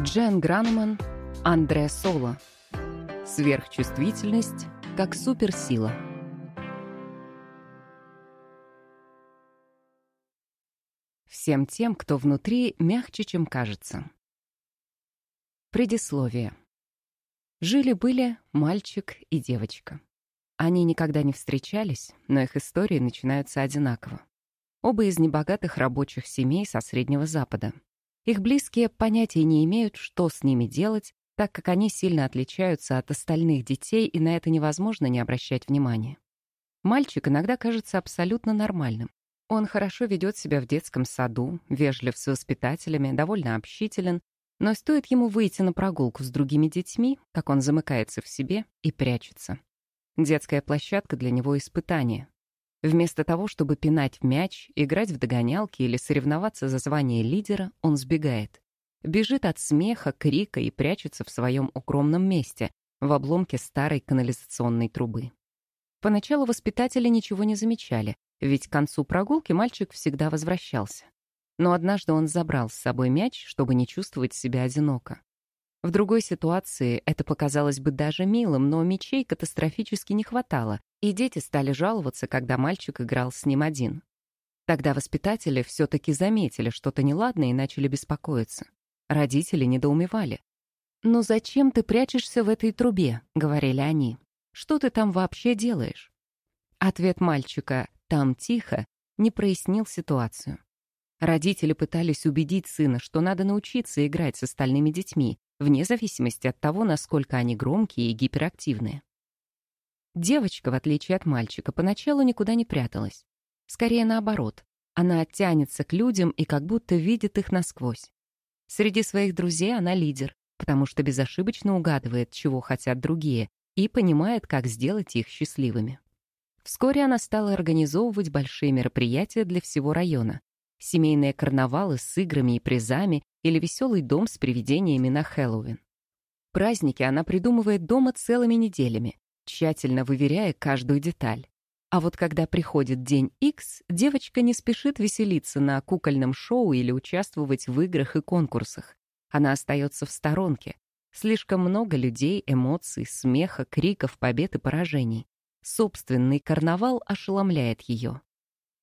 Джен Гранман, Андре Соло. Сверхчувствительность как суперсила. Всем тем, кто внутри, мягче, чем кажется. Предисловие. Жили-были мальчик и девочка. Они никогда не встречались, но их истории начинаются одинаково. Оба из небогатых рабочих семей со Среднего Запада. Их близкие понятия не имеют, что с ними делать, так как они сильно отличаются от остальных детей, и на это невозможно не обращать внимания. Мальчик иногда кажется абсолютно нормальным. Он хорошо ведет себя в детском саду, вежлив с воспитателями, довольно общителен, но стоит ему выйти на прогулку с другими детьми, как он замыкается в себе и прячется. Детская площадка для него — испытание. Вместо того, чтобы пинать в мяч, играть в догонялки или соревноваться за звание лидера, он сбегает. Бежит от смеха, крика и прячется в своем укромном месте, в обломке старой канализационной трубы. Поначалу воспитатели ничего не замечали, ведь к концу прогулки мальчик всегда возвращался. Но однажды он забрал с собой мяч, чтобы не чувствовать себя одиноко. В другой ситуации это показалось бы даже милым, но мечей катастрофически не хватало, и дети стали жаловаться, когда мальчик играл с ним один. Тогда воспитатели все-таки заметили что-то неладное и начали беспокоиться. Родители недоумевали. «Ну зачем ты прячешься в этой трубе?» — говорили они. «Что ты там вообще делаешь?» Ответ мальчика «там тихо» не прояснил ситуацию. Родители пытались убедить сына, что надо научиться играть с остальными детьми, вне зависимости от того, насколько они громкие и гиперактивные. Девочка, в отличие от мальчика, поначалу никуда не пряталась. Скорее наоборот, она тянется к людям и как будто видит их насквозь. Среди своих друзей она лидер, потому что безошибочно угадывает, чего хотят другие, и понимает, как сделать их счастливыми. Вскоре она стала организовывать большие мероприятия для всего района. Семейные карнавалы с играми и призами или веселый дом с привидениями на Хэллоуин. Праздники она придумывает дома целыми неделями, тщательно выверяя каждую деталь. А вот когда приходит день X, девочка не спешит веселиться на кукольном шоу или участвовать в играх и конкурсах. Она остается в сторонке. Слишком много людей, эмоций, смеха, криков, побед и поражений. Собственный карнавал ошеломляет ее.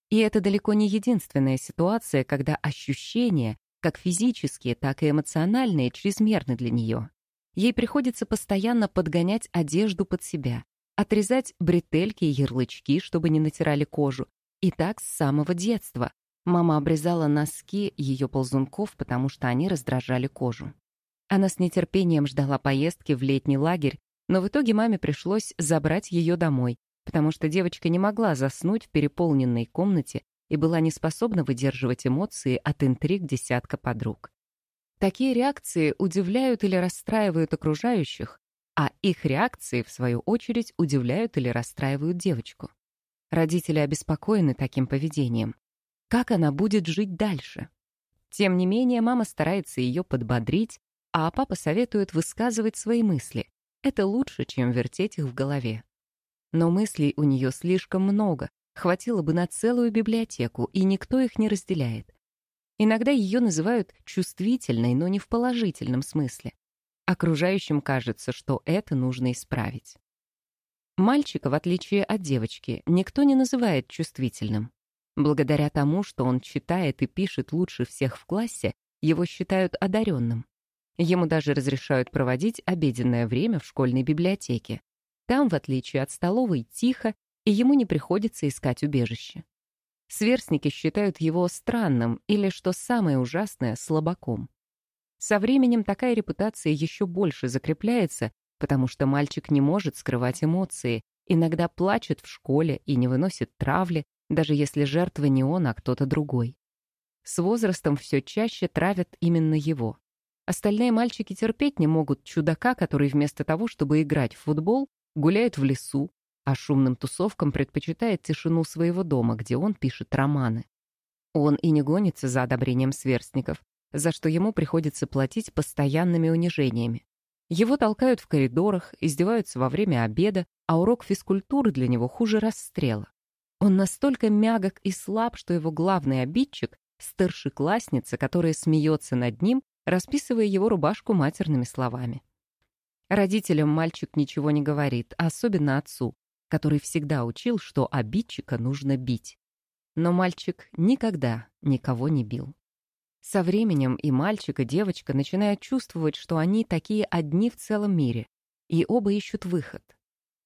И это далеко не единственная ситуация, когда ощущения, как физические, так и эмоциональные, чрезмерны для нее. Ей приходится постоянно подгонять одежду под себя, отрезать бретельки и ярлычки, чтобы не натирали кожу. И так с самого детства. Мама обрезала носки ее ползунков, потому что они раздражали кожу. Она с нетерпением ждала поездки в летний лагерь, но в итоге маме пришлось забрать ее домой, потому что девочка не могла заснуть в переполненной комнате и была не способна выдерживать эмоции от интриг десятка подруг. Такие реакции удивляют или расстраивают окружающих, а их реакции, в свою очередь, удивляют или расстраивают девочку. Родители обеспокоены таким поведением. Как она будет жить дальше? Тем не менее, мама старается ее подбодрить, а папа советует высказывать свои мысли. Это лучше, чем вертеть их в голове. Но мыслей у нее слишком много, Хватило бы на целую библиотеку, и никто их не разделяет. Иногда ее называют чувствительной, но не в положительном смысле. Окружающим кажется, что это нужно исправить. Мальчика, в отличие от девочки, никто не называет чувствительным. Благодаря тому, что он читает и пишет лучше всех в классе, его считают одаренным. Ему даже разрешают проводить обеденное время в школьной библиотеке. Там, в отличие от столовой, тихо и ему не приходится искать убежище. Сверстники считают его странным или, что самое ужасное, слабаком. Со временем такая репутация еще больше закрепляется, потому что мальчик не может скрывать эмоции, иногда плачет в школе и не выносит травли, даже если жертва не он, а кто-то другой. С возрастом все чаще травят именно его. Остальные мальчики терпеть не могут чудака, который вместо того, чтобы играть в футбол, гуляет в лесу, а шумным тусовкам предпочитает тишину своего дома, где он пишет романы. Он и не гонится за одобрением сверстников, за что ему приходится платить постоянными унижениями. Его толкают в коридорах, издеваются во время обеда, а урок физкультуры для него хуже расстрела. Он настолько мягок и слаб, что его главный обидчик — старшеклассница, которая смеется над ним, расписывая его рубашку матерными словами. Родителям мальчик ничего не говорит, особенно отцу, который всегда учил, что обидчика нужно бить. Но мальчик никогда никого не бил. Со временем и мальчик, и девочка начинают чувствовать, что они такие одни в целом мире, и оба ищут выход.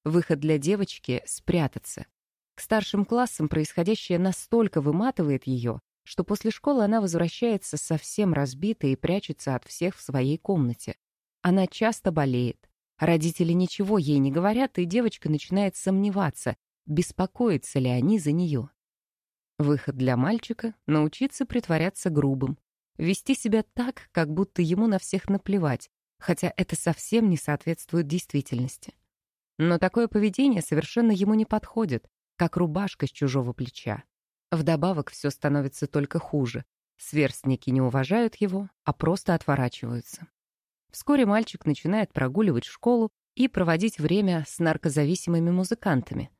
Выход для девочки — спрятаться. К старшим классам происходящее настолько выматывает ее, что после школы она возвращается совсем разбитая и прячется от всех в своей комнате. Она часто болеет. Родители ничего ей не говорят, и девочка начинает сомневаться, беспокоятся ли они за нее. Выход для мальчика — научиться притворяться грубым, вести себя так, как будто ему на всех наплевать, хотя это совсем не соответствует действительности. Но такое поведение совершенно ему не подходит, как рубашка с чужого плеча. Вдобавок все становится только хуже. Сверстники не уважают его, а просто отворачиваются. Вскоре мальчик начинает прогуливать школу и проводить время с наркозависимыми музыкантами,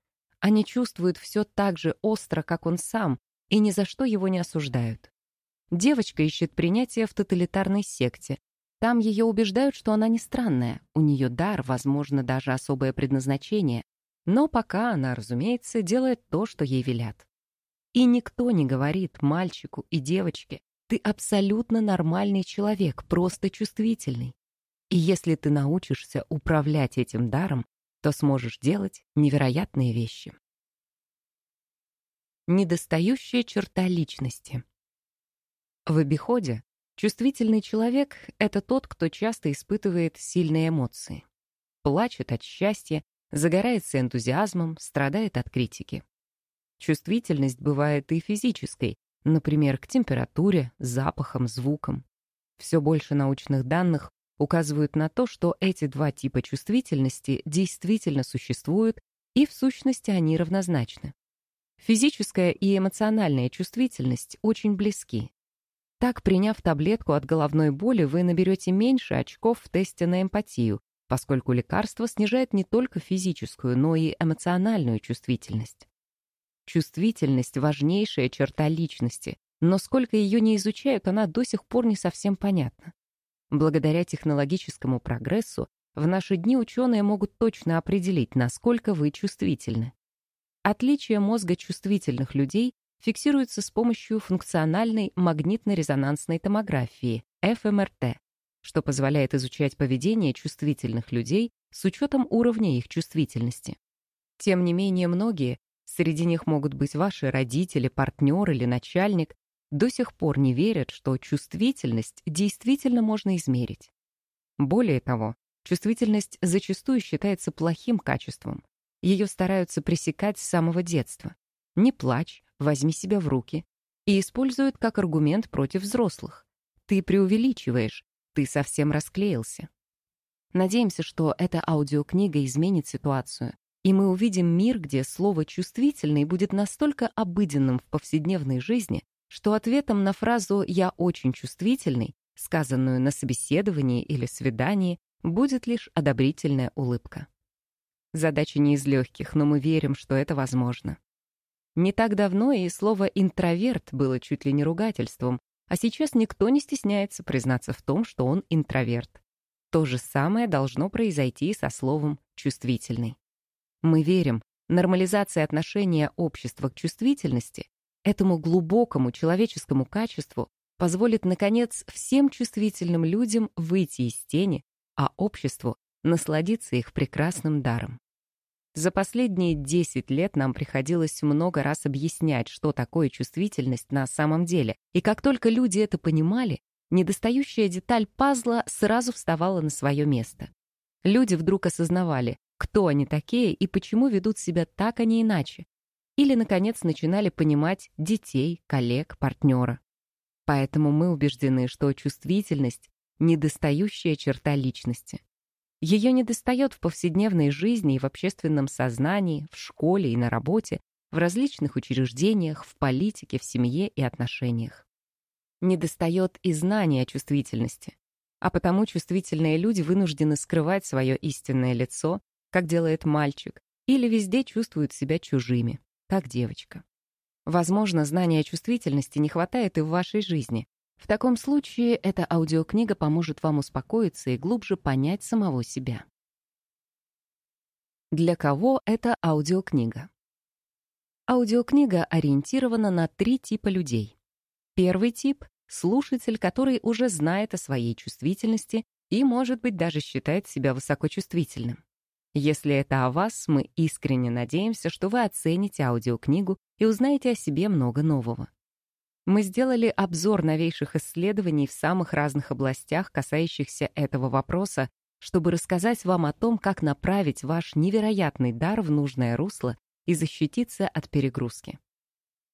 они чувствуют все так же остро, как он сам, и ни за что его не осуждают. Девочка ищет принятие в тоталитарной секте. Там ее убеждают, что она не странная, у нее дар, возможно, даже особое предназначение. Но пока она, разумеется, делает то, что ей велят. И никто не говорит мальчику и девочке, ты абсолютно нормальный человек, просто чувствительный. И если ты научишься управлять этим даром, то сможешь делать невероятные вещи. Недостающая черта личности. В обиходе чувствительный человек — это тот, кто часто испытывает сильные эмоции. Плачет от счастья, загорается энтузиазмом, страдает от критики. Чувствительность бывает и физической, например, к температуре, запахам, звукам. Все больше научных данных указывают на то, что эти два типа чувствительности действительно существуют, и в сущности они равнозначны. Физическая и эмоциональная чувствительность очень близки. Так, приняв таблетку от головной боли, вы наберете меньше очков в тесте на эмпатию, поскольку лекарство снижает не только физическую, но и эмоциональную чувствительность. Чувствительность — важнейшая черта личности, но сколько ее не изучают, она до сих пор не совсем понятна. Благодаря технологическому прогрессу в наши дни ученые могут точно определить, насколько вы чувствительны. Отличие мозга чувствительных людей фиксируется с помощью функциональной магнитно-резонансной томографии, ФМРТ, что позволяет изучать поведение чувствительных людей с учетом уровня их чувствительности. Тем не менее, многие, среди них могут быть ваши родители, партнер или начальник, до сих пор не верят, что чувствительность действительно можно измерить. Более того, чувствительность зачастую считается плохим качеством. Ее стараются пресекать с самого детства. Не плачь, возьми себя в руки. И используют как аргумент против взрослых. Ты преувеличиваешь, ты совсем расклеился. Надеемся, что эта аудиокнига изменит ситуацию, и мы увидим мир, где слово «чувствительный» будет настолько обыденным в повседневной жизни, что ответом на фразу «я очень чувствительный», сказанную на собеседовании или свидании, будет лишь одобрительная улыбка. Задача не из легких, но мы верим, что это возможно. Не так давно и слово «интроверт» было чуть ли не ругательством, а сейчас никто не стесняется признаться в том, что он интроверт. То же самое должно произойти со словом «чувствительный». Мы верим, нормализация отношения общества к чувствительности этому глубокому человеческому качеству позволит, наконец, всем чувствительным людям выйти из тени, а обществу насладиться их прекрасным даром. За последние 10 лет нам приходилось много раз объяснять, что такое чувствительность на самом деле, и как только люди это понимали, недостающая деталь пазла сразу вставала на свое место. Люди вдруг осознавали, кто они такие и почему ведут себя так, а не иначе, или, наконец, начинали понимать детей, коллег, партнера. Поэтому мы убеждены, что чувствительность — недостающая черта личности. Ее недостает в повседневной жизни и в общественном сознании, в школе и на работе, в различных учреждениях, в политике, в семье и отношениях. Недостает и знания о чувствительности. А потому чувствительные люди вынуждены скрывать свое истинное лицо, как делает мальчик, или везде чувствуют себя чужими как девочка. Возможно, знания чувствительности не хватает и в вашей жизни. В таком случае эта аудиокнига поможет вам успокоиться и глубже понять самого себя. Для кого это аудиокнига? Аудиокнига ориентирована на три типа людей. Первый тип — слушатель, который уже знает о своей чувствительности и, может быть, даже считает себя высокочувствительным. Если это о вас, мы искренне надеемся, что вы оцените аудиокнигу и узнаете о себе много нового. Мы сделали обзор новейших исследований в самых разных областях, касающихся этого вопроса, чтобы рассказать вам о том, как направить ваш невероятный дар в нужное русло и защититься от перегрузки.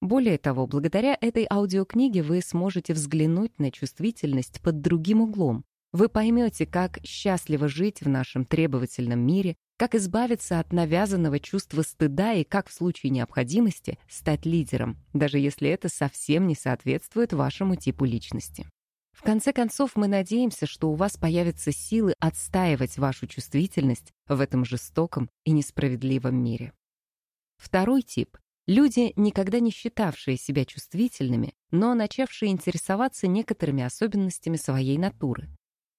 Более того, благодаря этой аудиокниге вы сможете взглянуть на чувствительность под другим углом. Вы поймете, как счастливо жить в нашем требовательном мире, как избавиться от навязанного чувства стыда и как в случае необходимости стать лидером, даже если это совсем не соответствует вашему типу личности. В конце концов, мы надеемся, что у вас появятся силы отстаивать вашу чувствительность в этом жестоком и несправедливом мире. Второй тип — люди, никогда не считавшие себя чувствительными, но начавшие интересоваться некоторыми особенностями своей натуры.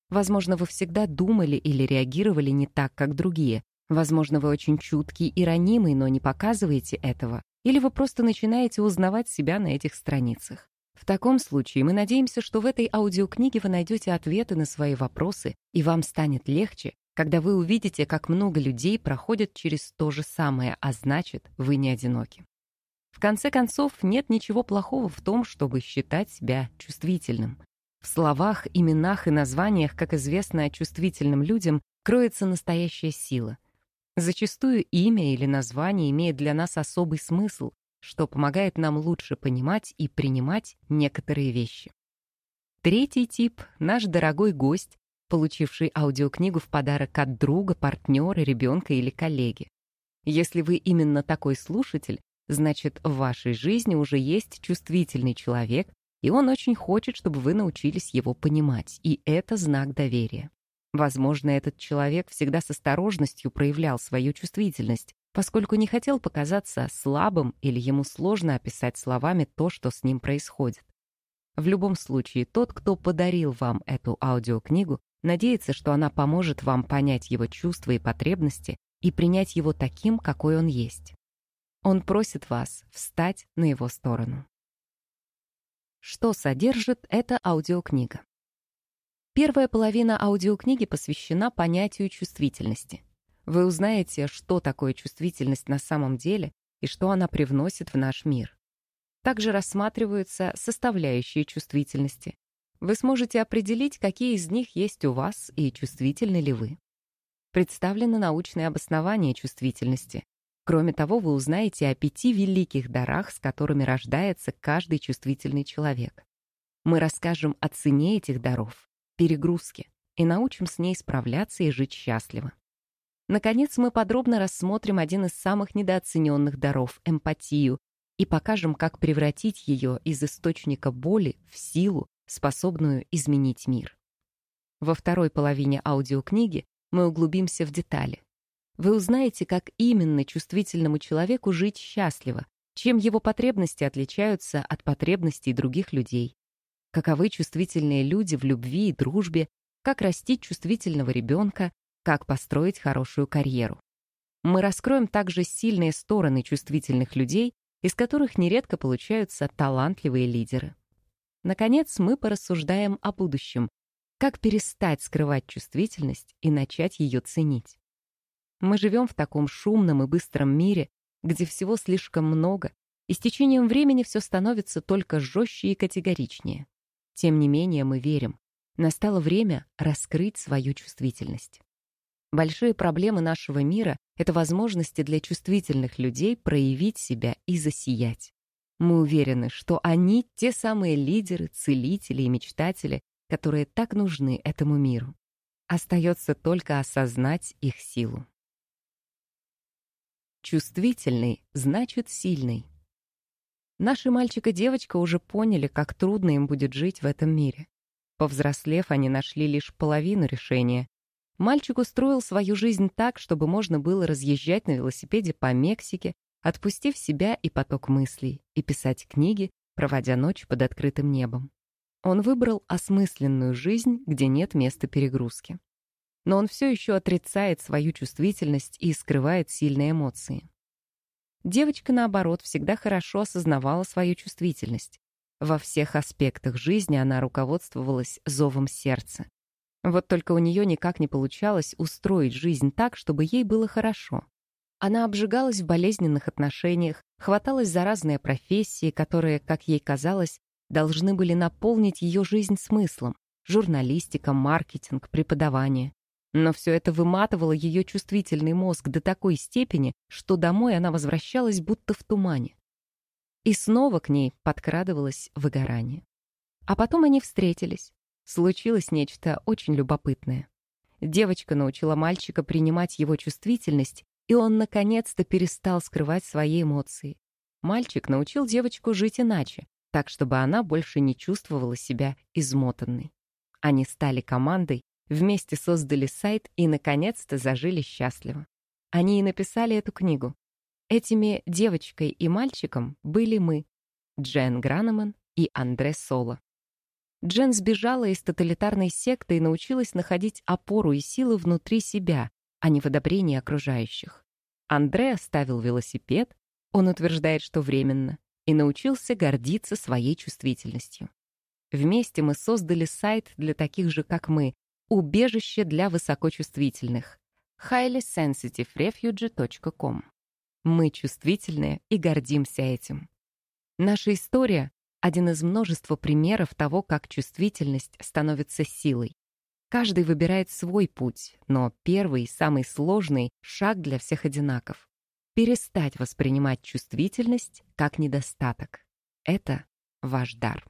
Возможно, вы всегда думали или реагировали не так, как другие. Возможно, вы очень чуткий и ранимый, но не показываете этого. Или вы просто начинаете узнавать себя на этих страницах. В таком случае мы надеемся, что в этой аудиокниге вы найдете ответы на свои вопросы, и вам станет легче когда вы увидите, как много людей проходят через то же самое, а значит, вы не одиноки. В конце концов, нет ничего плохого в том, чтобы считать себя чувствительным. В словах, именах и названиях, как известно чувствительным людям, кроется настоящая сила. Зачастую имя или название имеет для нас особый смысл, что помогает нам лучше понимать и принимать некоторые вещи. Третий тип — наш дорогой гость, получивший аудиокнигу в подарок от друга, партнера, ребенка или коллеги. Если вы именно такой слушатель, значит, в вашей жизни уже есть чувствительный человек, и он очень хочет, чтобы вы научились его понимать, и это знак доверия. Возможно, этот человек всегда с осторожностью проявлял свою чувствительность, поскольку не хотел показаться слабым или ему сложно описать словами то, что с ним происходит. В любом случае, тот, кто подарил вам эту аудиокнигу, Надеется, что она поможет вам понять его чувства и потребности и принять его таким, какой он есть. Он просит вас встать на его сторону. Что содержит эта аудиокнига? Первая половина аудиокниги посвящена понятию чувствительности. Вы узнаете, что такое чувствительность на самом деле и что она привносит в наш мир. Также рассматриваются составляющие чувствительности, вы сможете определить, какие из них есть у вас и чувствительны ли вы. Представлено научное обоснование чувствительности. Кроме того, вы узнаете о пяти великих дарах, с которыми рождается каждый чувствительный человек. Мы расскажем о цене этих даров, перегрузке, и научим с ней справляться и жить счастливо. Наконец, мы подробно рассмотрим один из самых недооцененных даров — эмпатию, и покажем, как превратить ее из источника боли в силу, способную изменить мир. Во второй половине аудиокниги мы углубимся в детали. Вы узнаете, как именно чувствительному человеку жить счастливо, чем его потребности отличаются от потребностей других людей, каковы чувствительные люди в любви и дружбе, как растить чувствительного ребенка, как построить хорошую карьеру. Мы раскроем также сильные стороны чувствительных людей, из которых нередко получаются талантливые лидеры. Наконец, мы порассуждаем о будущем. Как перестать скрывать чувствительность и начать ее ценить? Мы живем в таком шумном и быстром мире, где всего слишком много, и с течением времени все становится только жестче и категоричнее. Тем не менее, мы верим. Настало время раскрыть свою чувствительность. Большие проблемы нашего мира — это возможности для чувствительных людей проявить себя и засиять. Мы уверены, что они — те самые лидеры, целители и мечтатели, которые так нужны этому миру. Остается только осознать их силу. Чувствительный значит сильный. Наши мальчик и девочка уже поняли, как трудно им будет жить в этом мире. Повзрослев, они нашли лишь половину решения. Мальчик устроил свою жизнь так, чтобы можно было разъезжать на велосипеде по Мексике, отпустив себя и поток мыслей, и писать книги, проводя ночь под открытым небом. Он выбрал осмысленную жизнь, где нет места перегрузки. Но он все еще отрицает свою чувствительность и скрывает сильные эмоции. Девочка, наоборот, всегда хорошо осознавала свою чувствительность. Во всех аспектах жизни она руководствовалась зовом сердца. Вот только у нее никак не получалось устроить жизнь так, чтобы ей было хорошо. Она обжигалась в болезненных отношениях, хваталась за разные профессии, которые, как ей казалось, должны были наполнить ее жизнь смыслом. Журналистика, маркетинг, преподавание. Но все это выматывало ее чувствительный мозг до такой степени, что домой она возвращалась будто в тумане. И снова к ней подкрадывалось выгорание. А потом они встретились. Случилось нечто очень любопытное. Девочка научила мальчика принимать его чувствительность, и он наконец-то перестал скрывать свои эмоции. Мальчик научил девочку жить иначе, так чтобы она больше не чувствовала себя измотанной. Они стали командой, Вместе создали сайт и, наконец-то, зажили счастливо. Они и написали эту книгу. Этими девочкой и мальчиком были мы, Джен Гранеман и Андре Соло. Джен сбежала из тоталитарной секты и научилась находить опору и силы внутри себя, а не в одобрении окружающих. Андре оставил велосипед, он утверждает, что временно, и научился гордиться своей чувствительностью. Вместе мы создали сайт для таких же, как мы, Убежище для высокочувствительных. highlysensitiverefuge.com Мы чувствительные и гордимся этим. Наша история — один из множества примеров того, как чувствительность становится силой. Каждый выбирает свой путь, но первый, самый сложный, шаг для всех одинаков. Перестать воспринимать чувствительность как недостаток. Это ваш дар.